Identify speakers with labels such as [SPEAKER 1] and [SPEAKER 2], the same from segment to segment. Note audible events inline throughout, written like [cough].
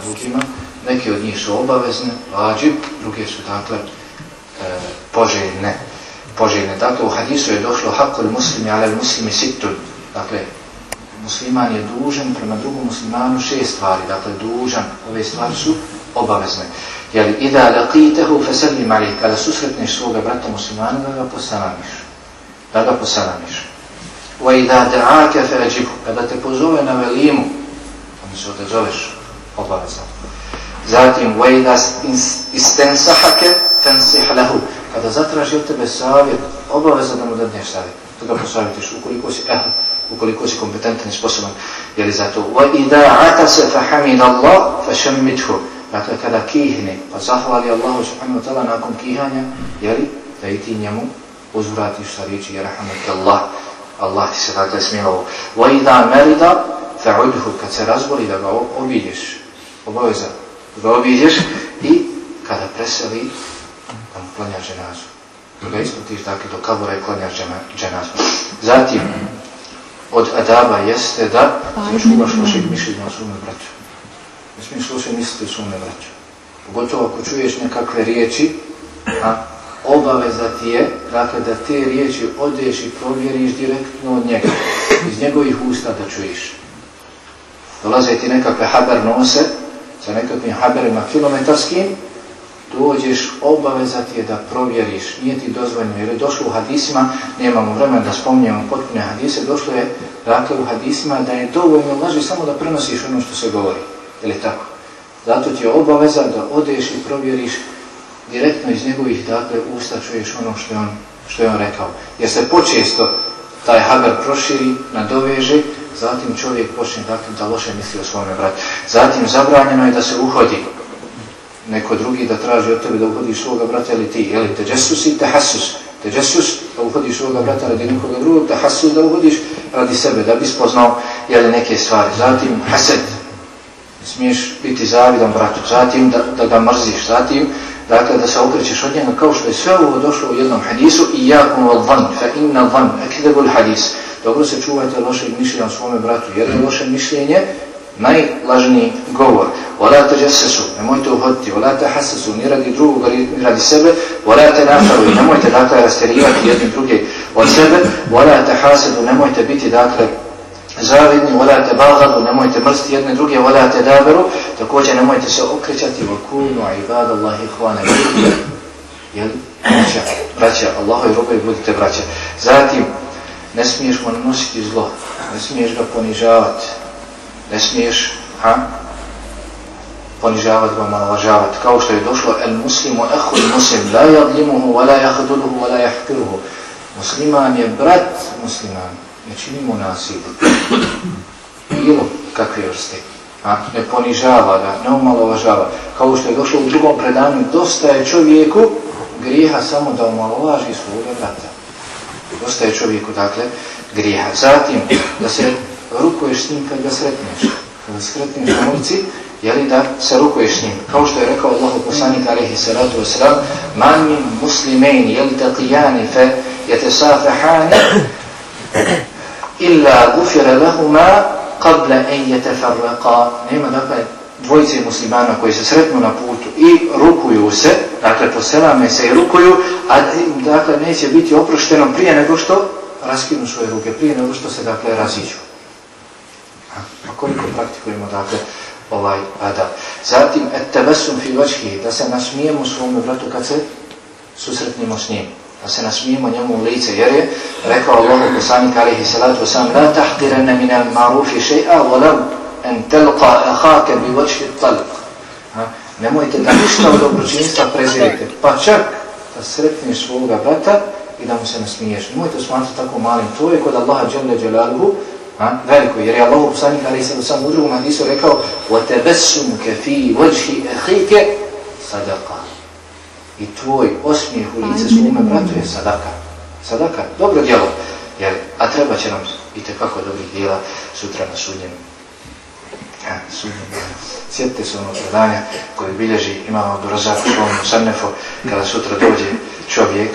[SPEAKER 1] prema neke od njih su obavezne, vađib, druge su dakle e, poželjne. poželjne. Dakle, u hadisu je došlo hakul muslimi, ale muslimi situ. Dakle, musliman je dužan prema drugom muslimanu šest stvari. Dakle, dužan, ove stvari su obavezne. Jel, ida laqitehu fesallim ali, kada susretneš svoga brata muslimana, da ga posalamiš. Da ga posalamiš. Wa ida da'aka fe'ađibu, kada te pozove na velimu, onda se odazoveš obaveza. Zatim, wa ida istensahake fensih lahu, kada zatraži od tebe savjet, obaveza da mu dadneš savjet, To ga posavjetiš, ukoliko si ehl, ukoliko si kompetentan i sposoban, jer je zato, wa ida atase fahamid Allah, fašemmithu, dakle, kada kihne, pa zahvali Allahu subhanahu wa ta'ala nakon kihanja, jeli, da i ti njemu uzvratiš sa riječi, jer rahmat Allah, Allah ti se dakle smilovo. Wa ida merida, fa'udhu, kad se razboli da ga obiđeš, obaveza, da obiđeš i kada preseli, da mu klanja ženazu. Da ga isplatiš dakle do kabura i klanja ženazu. Zatim, od adaba jeste da ne čuvaš lošeg mišljenja o svome braću. Ne smiješ loše misliti o svome braću. Pogotovo ako čuješ nekakve riječi, a obaveza ti je, dakle, da te riječi odeš i provjeriš direktno od njega, iz njegovih usta da čuješ. Dolaze ti nekakve haber nose, sa nekakvim haberima kilometarskim, dođeš, obaveza ti je da provjeriš, nije ti dozvoljno, jer je došlo u hadisima, nemamo vremena da spominjamo potpune hadise, došlo je, dakle, u hadisima da je dovoljno laži samo da prenosiš ono što se govori, je li tako? Zato ti je obaveza da odeš i provjeriš direktno iz njegovih dakle usta čuješ ono što je on, što je on rekao. Jer se počesto taj haber proširi, nadoveže, zatim čovjek počne dakle, da loše misli o svome bratu. Zatim zabranjeno je da se uhodi neko drugi da traži od tebe da uhodiš svoga brata ili ti, je li teđesus i tehasus. Teđesus da uhodiš svoga brata radi nekoga drugog, tehasus da uhodiš radi sebe, da bi spoznao jeli, neke stvari. Zatim hased, smiješ biti zavidan bratu, zatim da, da ga mrziš, zatim dakle da se okrećeš od njega kao što je sve ovo došlo u jednom hadisu i jakum al van, fa inna van, ekidebul hadis. Dobro se čuvajte lošeg mišljenja o svome bratu, jer je loše mišljenje najlažniji govor. Wala te džesesu, nemojte uhoditi, wala te hasesu, ni radi drugog, ni radi sebe, wala te nafaru, nemojte dakle rasterivati jedni druge od sebe, wala te hasedu, nemojte biti dakle zavidni, volate bagadu, nemojte mrsti jedne druge, volate daveru, također nemojte se okrećati. Vakunu ibadallahi hvane, jel? Braća, braća, Allaho i robe budite braća. Zatim, ne smiješ mu nanositi zlo, ne smiješ ga ponižavati, ne smiješ, ha? ponižavati ga, malovažavati, kao što je došlo, el muslimu ehu muslim, la jadlimuhu, wa la jahduluhu, wa la jahkiruhu. Musliman je brat musliman, ne činimo nasilje. Bilo kakve vrste. A, ne ponižava ga, ne omalovažava. Kao što je došlo u drugom predanju, dosta je čovjeku grijeha samo da omalovaži svoga brata. Dosta je čovjeku, dakle, grijeha. Zatim, da se rukuješ s njim kad ga sretneš. Kad ga sretneš na ulici, jeli da se rukuješ s njim. Kao što je rekao Allah poslanik alaihi salatu wasalam, man min muslimeni, jeli taqijani fe jete safahani, illa gufira lahuma qabla an yatafarraqa nema dakle dvojice muslimana koji se sretnu na putu i rukuju se dakle poselame se i rukuju a dakle neće biti oprošteno prije nego što raskinu svoje ruke prije nego što se dakle raziđu a koliko praktikujemo dakle ovaj adab. zatim et tebesum fi wajhi da se nasmijemo svome bratu kad se susretnimo s njim da se nasmijemo njemu u lice, jer je rekao Allah poslanik alihi salatu sam, la tahtirene min al marufi še'a volam en telqa ahake bi vočki talq. Nemojte da ništa od dobročinstva prezirite, pa čak da sretneš svoga brata i da mu se nasmiješ. Nemojte smatrati tako malim. To je kod Allaha dželle dželaluhu veliko, jer je Allah poslanik alihi salatu wasalam u drugom hadisu rekao وَتَبَسُمُكَ فِي وَجْهِ أَخِيكَ صَدَقَ i tvoj osmijeh u lice svome bratu je sadaka. Sadaka, dobro djelo. Jer, a treba će nam i tekako dobrih djela sutra na sudnjem. Ja. Sjetite se ono predanja koje bilježi imamo Abdurazak u u Sarnefo, kada sutra dođe čovjek,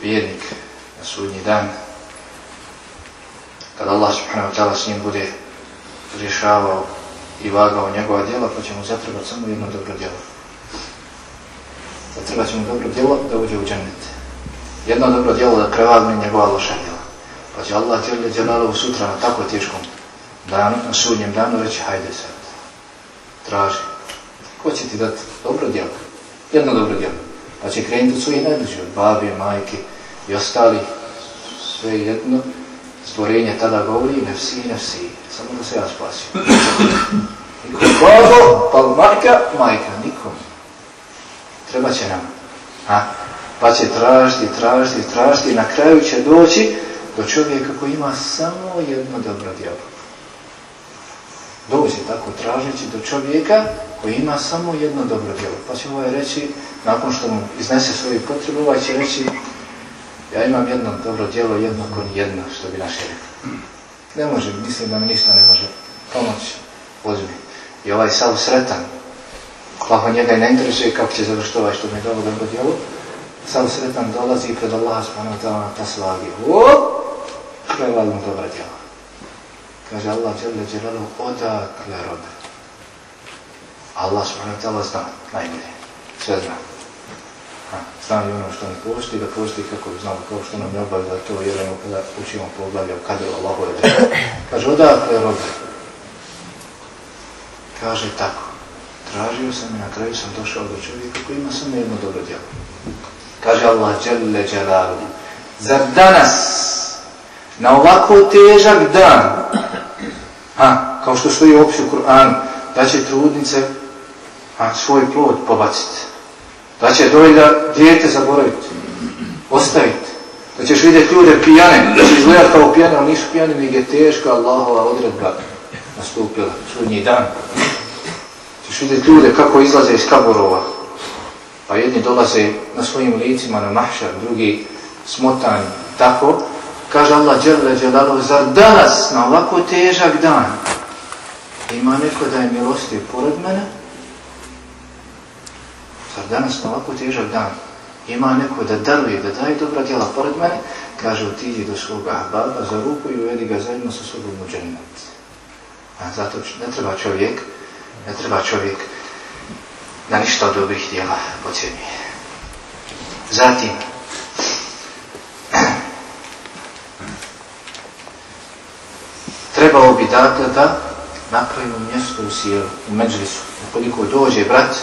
[SPEAKER 1] vjernik na sudnji dan, kada Allah subhanahu wa ta'ala s njim bude rješavao i vagao njegova djela, pa će mu zatrebati samo jedno dobro djelo. Zatrebat će mu dobro djelo da uđe u džennet. Jedno dobro djelo da prevagne njegova loša djela. Pa će Allah djelje djelalo sutra na tako teškom danu, na sudnjem danu reći hajde sad. Traži. Ko će ti dati dobro djelo? Jedno dobro djelo. Pa će krenuti od svojih najbližih, od babije, majke i ostali. Sve jedno stvorenje tada govori nefsi, nefsi. Samo da se ja spasim. Nikom babo, pa majka, majka, nikom. Treba će nam. A? Pa će tražiti, tražiti, tražiti i na kraju će doći do čovjeka koji ima samo jedno dobro djelo. Dođe tako tražeći do čovjeka koji ima samo jedno dobro djelo. Pa će ovaj reći, nakon što mu iznese svoju potrebu, ovaj će reći, ja imam jedno dobro djelo, jedno kon jedno, što bi naši rekli. Ne može, mislim da mi ništa ne može pomoći, uzmi. I ovaj sav sretan, kako njega i ne interesuje kako će završiti ovaj što mi je dobro dobro djelo, sav sretan dolazi pred Allaha subhanahu wa ta'ala na ta slagi. Uop! prevalim dobro djelo. Kaže Allah dželle dželalu odakle robe. Allah subhanahu wa ta'ala zna najbolje. Sve zna. Ha, zna i ono što ne postoji, da postoji kako bi znamo, kao što nam je obavlja da to ono kada učimo poglavlje o kaderu Allahove dželle. Kaže odakle robe. Kaže tako. Tražio sam i na kraju sam došao do čovjeka koji ima samo jedno dobro djelo. Kaže Allah dželle dželalu. Zar danas na ovako težak dan, kao što stoji u Kur'anu, da će trudnice a, svoj plod pobaciti, da će dojda djete zaboraviti, ostaviti, da ćeš vidjeti ljude pijane, da će izgledati kao pijane, ali nisu pijane, nego je teška Allahova odredba nastupila, sudnji dan. Ćeš vidjeti ljude kako izlaze iz kaborova, pa jedni dolaze na svojim licima na mahšar, drugi smotani, tako, kaže Allah dželle dželalu zar danas na ovako težak dan ima neko da je milosti pored mene? Zar danas na ovako težak dan ima neko da daruje da daje dobra djela pored mene? Kaže otiđi do svog ahbaba za ruku i uvedi ga zajedno sa sobom u džennet. A zato ne treba čovjek ne treba čovjek da ništa od dobrih djela pocijeni zatim [clears throat] trebao bi dakle da napravimo mjesto u sjelu, u međlisu. Ukoliko dođe brat,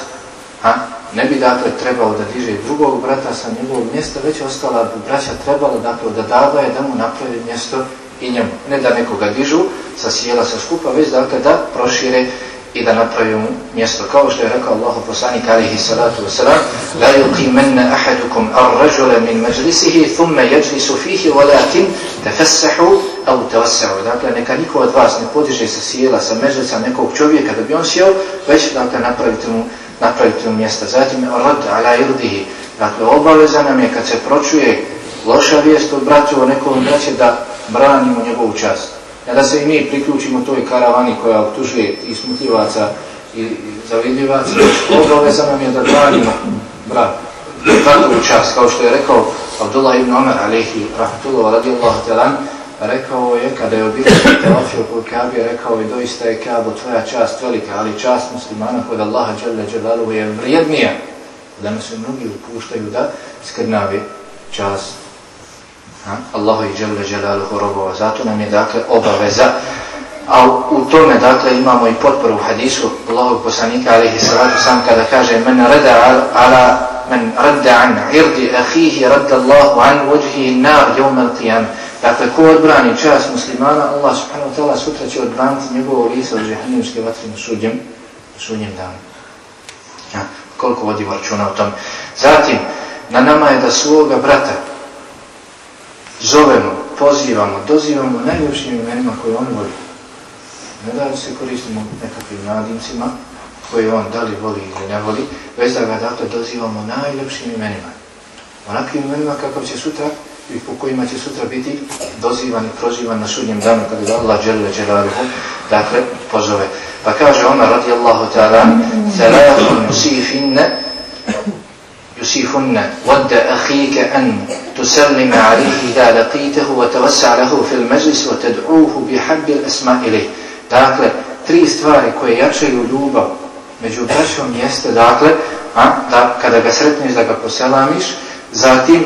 [SPEAKER 1] ha, ne bi dakle trebao da diže drugog brata sa njegovog mjesta, već ostala bi braća trebalo dakle da davaje da mu napravi mjesto i njemu. Ne da nekoga dižu sa sjela sa skupa, već dakle da prošire i da napravi mu mjesto. Kao što je rekao Allah poslanik alihi salatu wasalam, la yuqimanna ahadukum ar-rajula min majlisihi thumma yajlisu fihi walakin tafassahu au tawassahu. Dakle, neka niko od vas ne podiže sa sjela, sa mežlica nekog čovjeka da bi on sjeo, već dakle napravite mu, napravite mu mjesta. Zatim, rad ala irdihi. Dakle, obaveza nam je kad se pročuje loša vijest od bratu o nekom braće da branimo njegovu čast da se i mi priključimo toj karavani koja optužuje i smutljivaca i zavidljivaca, obaveza nam je da branimo brat, bratovu čast, kao što je rekao Abdullah ibn Omer, alaihi rahmatullah, radijallahu talan, rekao je, kada je obilio Teofil kod Kabe, rekao je, doista je Kabo tvoja čast velika, ali čast muslimana kod Allaha Đalla Đalalu je vrijednija. Danas se mnogi upuštaju da skrnavi čast ha? Allahu i Đalla dželaluhu robova. Zato nam je dakle obaveza. A u tome dakle imamo i potporu u hadisu Allahog poslanika alejhi salatu sam kada kaže men rada ala men rada an irdi akhihi radda Allahu an wajhihi nar yawm al-qiyam. Dakle, ko odbrani čast muslimana, Allah subhanahu wa ta'ala sutra će odbraniti njegovo lice od žehenimske vatre na sudjem, sudnjem danu. Ja, koliko vodi računa o tom. Zatim, na nama je da svoga brata, zovemo, pozivamo, dozivamo najljepšim imenima koje on voli. Ne da se koristimo nekakvim nadimcima koje on da li voli ili ne voli, već da ga dakle dozivamo najljepšim imenima. Onakvim imenima kakav će sutra i po kojima će sutra biti dozivan i prozivan na sudnjem danu kada ga Allah dželle dželaluhu dakle pozove. Pa kaže ona radijallahu ta'ala Thalahun musifinne يسيفن ود أخيك أن تسلم عليه إذا لقيته وتوسع له في المجلس وتدعوه بحب الأسماء إليه Dakle, tri stvari koje jačaju ljubav među braćom jeste, dakle, a, da kada ga sretneš da ga poselamiš, zatim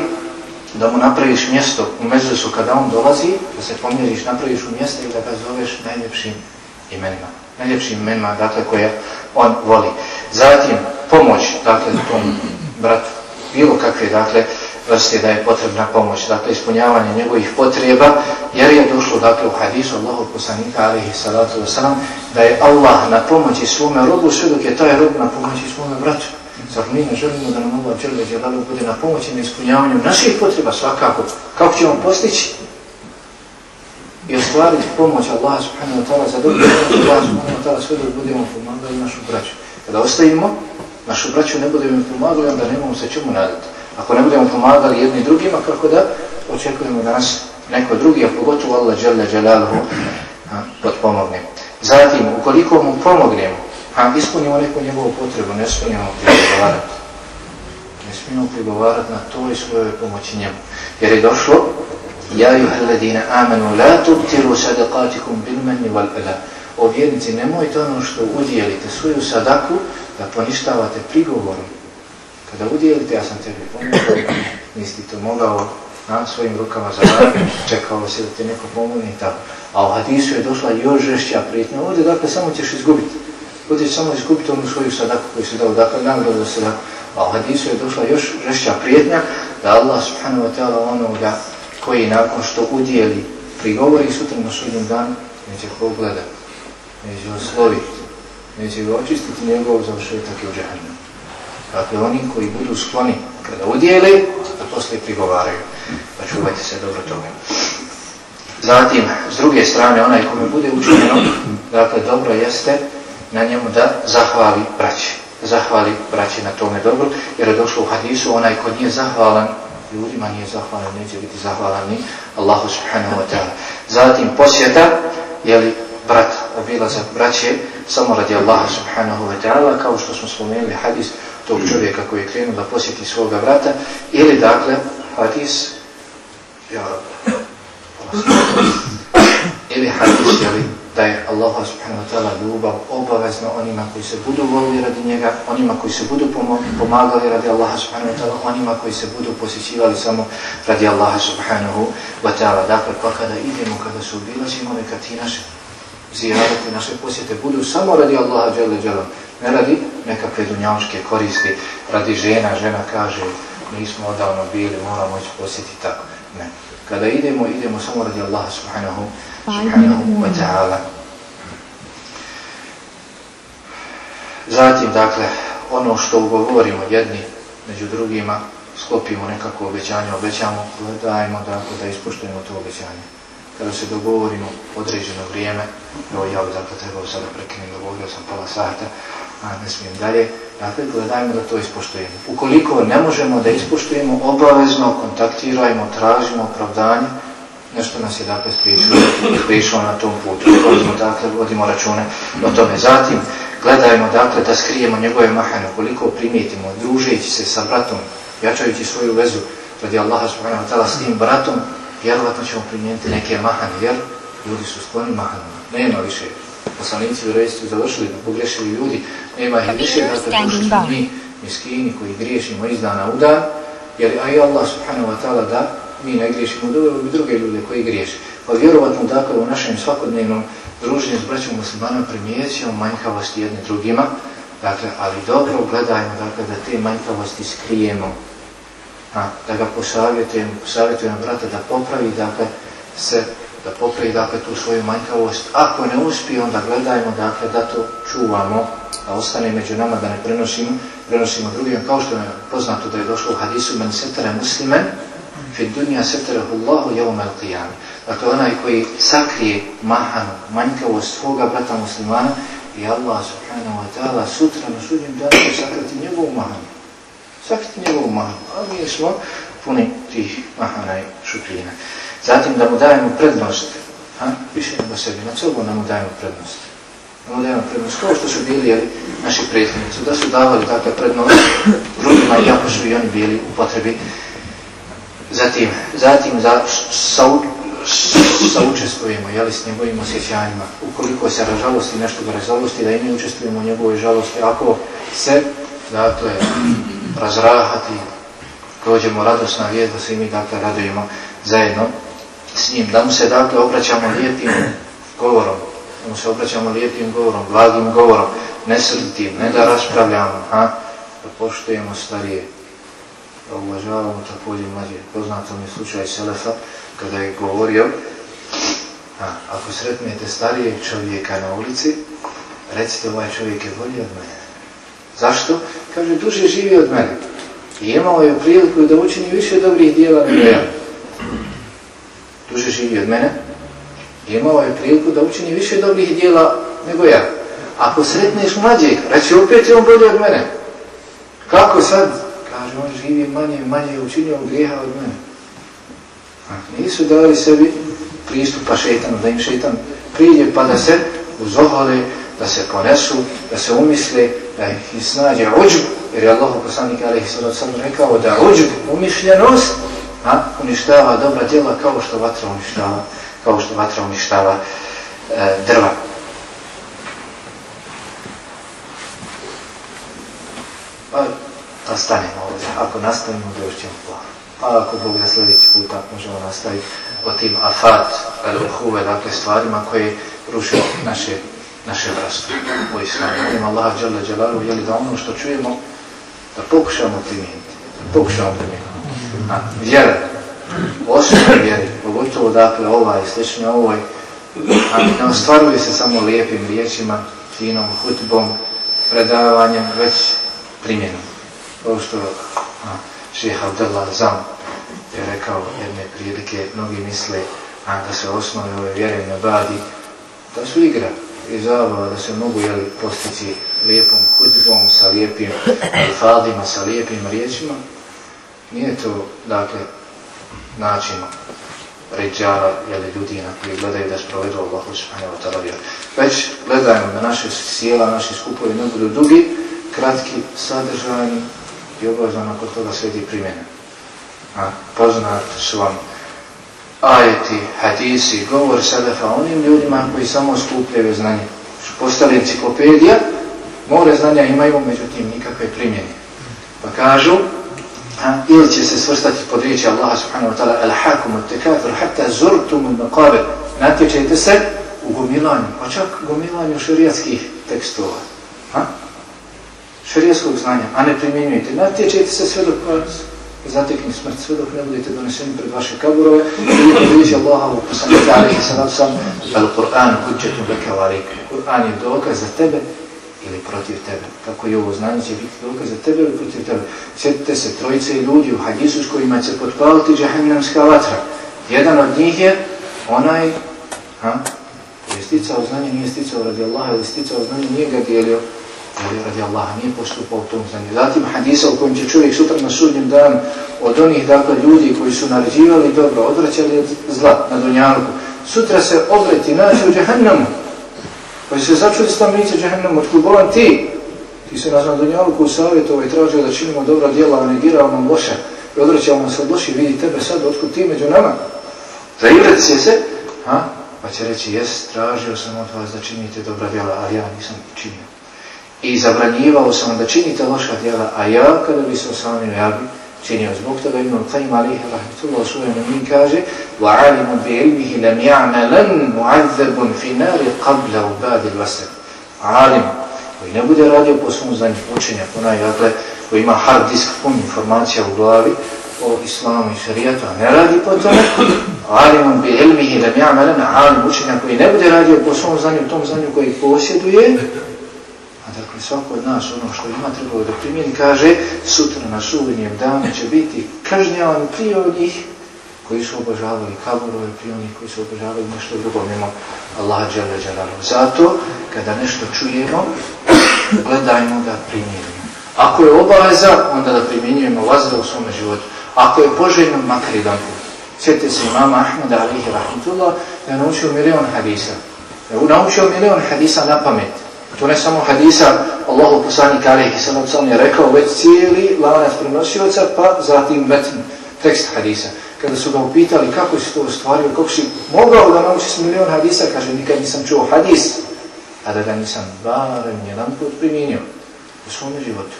[SPEAKER 1] da mu napraviš mjesto u međusu kada on dolazi, da se pomjeriš, napraviš u mjesto i da ga zoveš najljepšim imenima. Najljepšim imenima, dakle, koje on voli. Zatim, pomoć, dakle, tom bratu, bilo kakve, dakle, vrste da je potrebna pomoć, dakle, ispunjavanje njegovih potreba, jer je došlo, dakle, u hadisu Allahu poslanika, alihi salatu wasalam, da je Allah na pomoći svome robu, sve dok je taj rob na pomoći svome bratu. Zar mi ne želimo da nam Allah dželje dželalu bude na pomoći na ispunjavanju naših potreba svakako? Kako ćemo postići? I ostvariti pomoć Allah subhanahu wa ta'ala za dobro Allah subhanahu wa ta'ala sve dok budemo pomagali našu braću. Kada ostavimo našu braću ne budemo pomagali, onda nemamo se čemu nadati. Ako ne budemo pomagali jedni drugima, kako da očekujemo da nas neko drugi, a pogotovo Allah dželje dželalu potpomogne. Zatim, ukoliko mu pomognemo, a ispunimo neku njegovu potrebu, ne smijemo prigovarati. Ne smijemo prigovarati na to i svojoj pomoći njemu. Jer je došlo, Ja juha ladina amanu, la tubtiru sadaqatikum bil meni wal ala. O vjernici, nemojte ono što udjelite svoju sadaku, da poništavate prigovorom. Kada udjelite, ja sam tebi pomogao, nisi to mogao na svojim rukama zaraditi, čekao se da ti neko pomogne i tako. A u hadisu je došla još žešća prijetnja. Ovdje, dakle, samo ćeš izgubiti bude samo iskupiti onu svoju sadaku koju se dao, dakle nagradu za sadaku. A u hadisu je došla još žešća prijetnja da Allah subhanahu wa ta'ala onoga koji nakon što udijeli prigovori sutra na sudnjem danu, neće pogledati, neće osloviti, neće ga očistiti njegov završetak i u džahannju. Dakle, oni koji budu skloni kada udijeli, da poslije prigovaraju. Pa čuvajte se dobro toga. Zatim, s druge strane, onaj kome bude učinjeno, dakle, dobro jeste na njemu da zahvali braći. Zahvali braći na tome dobro, jer je došlo u hadisu, onaj ko nije zahvalan ljudima, nije zahvalan, neće biti zahvalan ni Allahu subhanahu wa ta'ala. Zatim posjeta, jeli brat obilazak braće, samo radi Allaha subhanahu wa ta'ala, kao što smo spomenuli hadis tog čovjeka koji je krenuo da posjeti svoga brata, ili dakle hadis, ja, ili hadis, jeli, da je Allah subhanahu wa ta'ala ljubav obavezno onima koji se budu volili radi njega, onima koji se budu pomagali radi Allaha subhanahu wa ta'ala, onima koji se budu posjećivali samo radi Allaha subhanahu wa ta'ala. Dakle, pa kada idemo, kada se obilazimo, neka ti naše zijarati, naše posjete budu samo radi Allaha džele džele, ne radi nekakve dunjavške koristi, radi žena, žena kaže, nismo odavno bili, moramo ići posjetiti tako. Ne. Kada idemo, idemo samo radi Allaha subhanahu wa ta'ala subhanahu wa ta'ala. Zatim, dakle, ono što ugovorimo jedni među drugima, sklopimo nekako obećanje, obećamo, gledajmo dakle, da ispoštujemo to obećanje. Kada se dogovorimo određeno vrijeme, evo ja bi dakle trebao sada prekinim, dogovorio sam pola sata, a ne smijem dalje, dakle, gledajmo da to ispoštujemo. Ukoliko ne možemo da ispoštujemo, obavezno kontaktirajmo, tražimo opravdanje, nešto nas je dakle spriješilo na tom putu. Vodimo, dakle, vodimo račune o tome. Zatim, gledajmo dakle da skrijemo njegove mahane, koliko primijetimo, družeći se sa bratom, jačajući svoju vezu radi Allaha subhanahu wa ta'ala s tim bratom, vjerovatno ćemo primijeniti neke mahane, jer ljudi su skloni mahanama. Nema više poslanici u rejstvu završili, pogrešili ljudi, nema ih više, dakle, duši smo mi, miskini koji griješimo iz dana u dan, jer aj Allah subhanahu wa ta'ala da mi ne griješimo, dobro bi druge ljude koji griješi. Pa vjerovatno dakle u našem svakodnevnom druženju s braćom muslimanom primijećemo manjkavosti jedni drugima, dakle, ali dobro gledajmo dakle, da te manjkavosti skrijemo, a, da ga posavjetujemo, posavjetujemo brata da popravi dakle, se, da popravi dakle, tu svoju manjkavost. Ako ne uspije, onda gledajmo dakle, da to čuvamo, da ostane među nama, da ne prenosimo, prenosimo drugim, kao što je poznato da je došlo u hadisu men setere muslimen, fi dunja seterahu Allahu jevma al-qiyam. Dakle, onaj koji sakrije mahanu, manjkavost svoga brata muslimana i Allah subhanahu wa ta'ala sutra na sudnjem danu sakrati njegovu mahanu. Sakrati njegovu mahanu. A mi smo puni tih mahana i šupljina. Zatim da mu dajemo prednost, ha? više nego sebi, na celbu da mu dajemo prednost. Da mu dajemo prednost, kao što su bili jeli, naši prijateljici, da su davali takve prednost drugima, iako su i oni bili u potrebi Zatim, zatim za, sa, saučestvujemo jeli, s njegovim osjećanjima. Ukoliko se ražalosti nešto ga razalosti, da i mi učestvujemo u njegovoj žalosti. Ako se, dakle, razrahati, prođemo radosna vijest, da se mi, dakle, radujemo zajedno s njim. Da mu se, dakle, obraćamo lijepim govorom, da mu se obraćamo lijepim govorom, blagim govorom, nesrditim, ne da raspravljamo, a? da poštujemo starije, da uvažavamo također mlađe. Poznato mi slučaj Selefa, kada je govorio, a, ako sretnete starijeg čovjeka na ulici, recite ovaj čovjek je bolji od mene. Zašto? Kaže, duže živi od mene. I imao je priliku da učini više dobrih dijela nego ja. Duže živi od mene. I imao je priliku da učini više dobrih dijela nego ja. Ako sretneš mlađeg, reći opet je on bolji od mene. Kako sad? Kaže, on živi manje, manje je učinio grijeha od mene. A, nisu dali sebi pristupa šeitanu, da im šeitan priđe pa da se uzohole, da se ponesu, da se umisle, da ih snađe uđb, jer je Allah poslanik alaihi sallam sam rekao da uđb, umišljenost, a, uništava dobra djela kao što vatra uništava, kao što vatra uništava e, drva. Pa, da stanemo ovdje. Ako nastavimo, doćemo plan. Pa ako Bog da sljedeći tako možemo nastaviti o tim afat, al-uhuve, dakle stvarima koje ruše naše, naše vrstu u islamu. Molim Allah, Đalla dželalu, jeli da ono što čujemo, da pokušamo primijeniti. Pokušamo primijeniti. A, vjera, Osobno vjeri, pogotovo dakle ovaj, slično ovoj, a ne ostvaruje se samo lijepim riječima, finom hutbom, predavanjem, već primjenom. Kao što a, šeha Abdullah Zam je rekao jedne prilike, mnogi misle a, da se osnovi ove vjere ne badi, da su igra i zabava, da se mogu jeli, postići lijepom hudbom, sa lijepim alfadima, sa lijepim riječima. Nije to, dakle, način ređara, jeli, ljudi na koji gledaju da sprovedu Allahu subhanahu wa ta'ala Već gledajmo da naše sjela, naši skupovi ne budu dugi, kratki, sadržajni, i obavezno nakon toga sledi primjena. A, poznat su vam ajeti, hadisi, govor selefa onim ljudima koji samo skupljaju znanje. Postali enciklopedija, more znanja imaju, međutim nikakve primjene. Pa kažu, a, ili će se svrstati pod riječi Allaha subhanahu wa ta'ala al-hakum al-tekathur hatta zurtum al-maqabir natječajte se u gomilanju, pa čak gomilanju šarijatskih tekstova. Ha? Šarijeskog znanja, a ne primjenjujete. Natječajte se sve dok vas zatekni smrt, sve dok ne budete doneseni pred vaše kaburove, ili kod riječi Allaha u poslanika alaihi sallam sam, al Kur'an kućetu beka varik. Kur'an je dokaz za tebe ili protiv tebe. Kako je ovo znanje će biti dokaz za tebe ili protiv tebe. Sjetite se trojice ljudi u hadisu s kojima će potpaliti džahennamska vatra. Jedan od njih je onaj, ha, koji je sticao znanje, nije sticao radi Allaha, ili sticao znanje, nije ga dijelio Ali radi Allaha nije postupao u tom znanju. Zatim hadisa u kojem će čovjek sutra na sudnjem dan od onih dakle ljudi koji su naređivali dobro, odvraćali zla na dunjalku. Sutra se odvreti naći u džahennamu. Pa se začuli stanovnice džahennamu, otkud bolan ti? Ti se nas na dunjalku u i tražio da činimo dobra djela, a negirao nam loše. I odvraćao nam se od loši, vidi tebe sad, otkud ti među nama? Zaivret se se, ha? pa će reći, jes, tražio sam od vas da činite dobra djela, ali ja nisam činio i zabranjivao sam da činite loša djela, a ja kada bi se osamio, ja bi činio. Zbog toga imam tajim alihi rahmetullah u svojem imin kaže وَعَلِمُ بِعِلْمِهِ لَمْ يَعْمَلًا مُعَذَّبٌ فِي نَارِ قَبْلَ عُبَادِ الْوَسَدِ Alim, koji ne bude radio po svom znanju učenja, onaj, dakle, koji ima hard disk pun informacija u glavi o islamu i šarijatu, a ne radi po tome, alimun bi ilmihi lam ya'malan alim učenja koji ne bude radio po svom znanju, tom znanju koji posjeduje, i svako od nas ono što ima trebalo da primjeni, kaže sutra na sudnjem danu će biti kažnjavan prije od njih koji su obožavali kaburove, prije onih koji su obožavali nešto drugo mimo Allah džele dželalu. Zato, kada nešto čujemo, gledajmo da primjenimo. Ako je obaveza, onda da primjenjujemo vazda u svome životu. Ako je poželjno, makar i dan put. Sjetite se imama Ahmeda alihi rahmatullah, da je naučio milion hadisa. Da je naučio milion hadisa na pamet. To ne samo hadisa Allahu poslanika alejhi sallam sallam je rekao već cijeli lanac prenosioca pa zatim metn tekst hadisa. kada su ga upitali kako si to ostvario, kako si mogao da naučiš milion hadisa, kaže, nikad nisam čuo hadis, a da ga nisam barem jedan put primijenio u svom životu.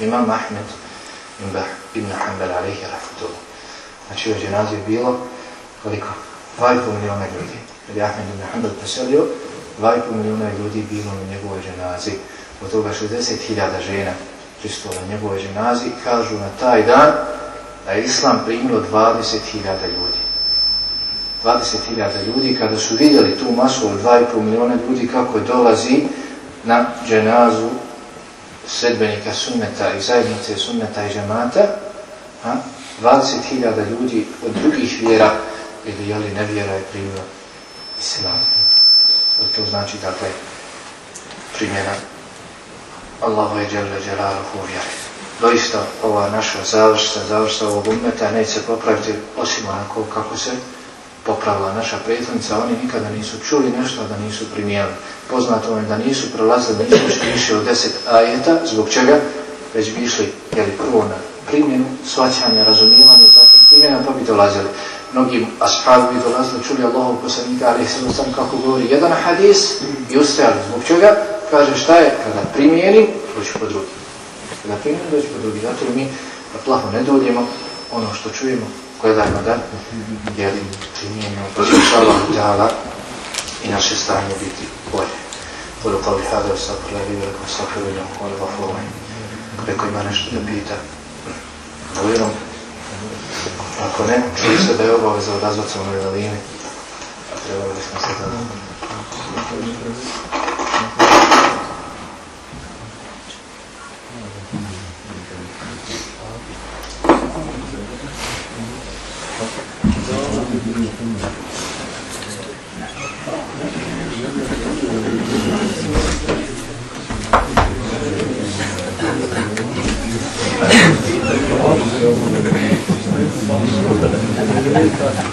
[SPEAKER 1] Imam Ahmed ibn Hanbal alaihi rahmatullah. Znači, u dženazi je bilo koliko? 2,5 miliona ljudi. Kad je Ahmed ibn Hanbal preselio, 2,5 miliona ljudi bilo na njegovoj ženazi, Od toga 60.000 žena čisto na njegovoj ženazi, Kažu na taj dan da je Islam primilo 20.000 ljudi. 20.000 ljudi kada su vidjeli tu masu od 2,5 milijuna ljudi kako dolazi na dženazu sedbenika sunneta i zajednice sunneta i žemata, 20.000 ljudi od drugih vjera ili jeli nevjera je primio islam. To znači dakle primjena Allahu je djelje djelaluhu vjeri. Doista ova naša završta, završta ovog umeta neće se popraviti osim onako kako se popravila naša prethodnica, oni nikada nisu čuli nešto da nisu primijeli. Poznato je da nisu prolazili, nisu što više od deset ajeta, zbog čega već bi išli jeli, prvo na primjenu, svaćanje, razumijevanje, zatim primjena, pa bi dolazili. Mnogi ashabi bi dolazili, čuli Allahov poslanika, ali se sam kako govori jedan hadis i ustajali. Zbog čega? Kaže šta je? Kada primijenim, doći po drugi. Kada primijenim, doći po drugi. Zato mi da plaho ne dođemo ono što čujemo, gledajmo da jer primijenimo poslušala pa dala i naše stanje biti bolje. Vodu kao li hada, sakr, levi, velikom sakr, velikom, hvala, vafovaj. Neko ima nešto da pita. Vjerom, ako ne, čuli ste da je obaveza odazvat se u noj dalini, a trebali smo se tada. Thank you. すいません。